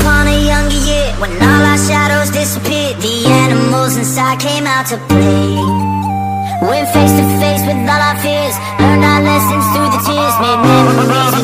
upon a younger year When all our shadows disappeared. The animals inside came out to play. Went face to face with all our fears Learned our lessons through the tears. Made memories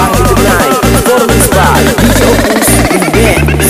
everybody to the party tonight Performance by DJ Opus Remix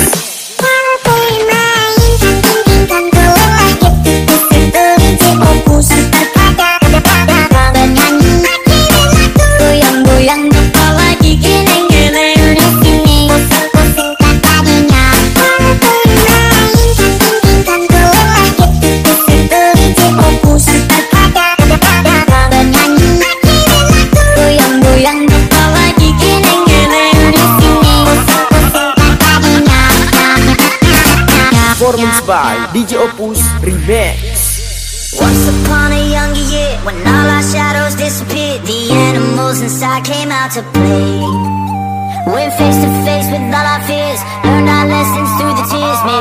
Performance by DJ Opus Remix. Once upon a younger year, when all our shadows disappeared, the animals inside came out to play. Went face to face with all our fears, learned our lessons through the tears, made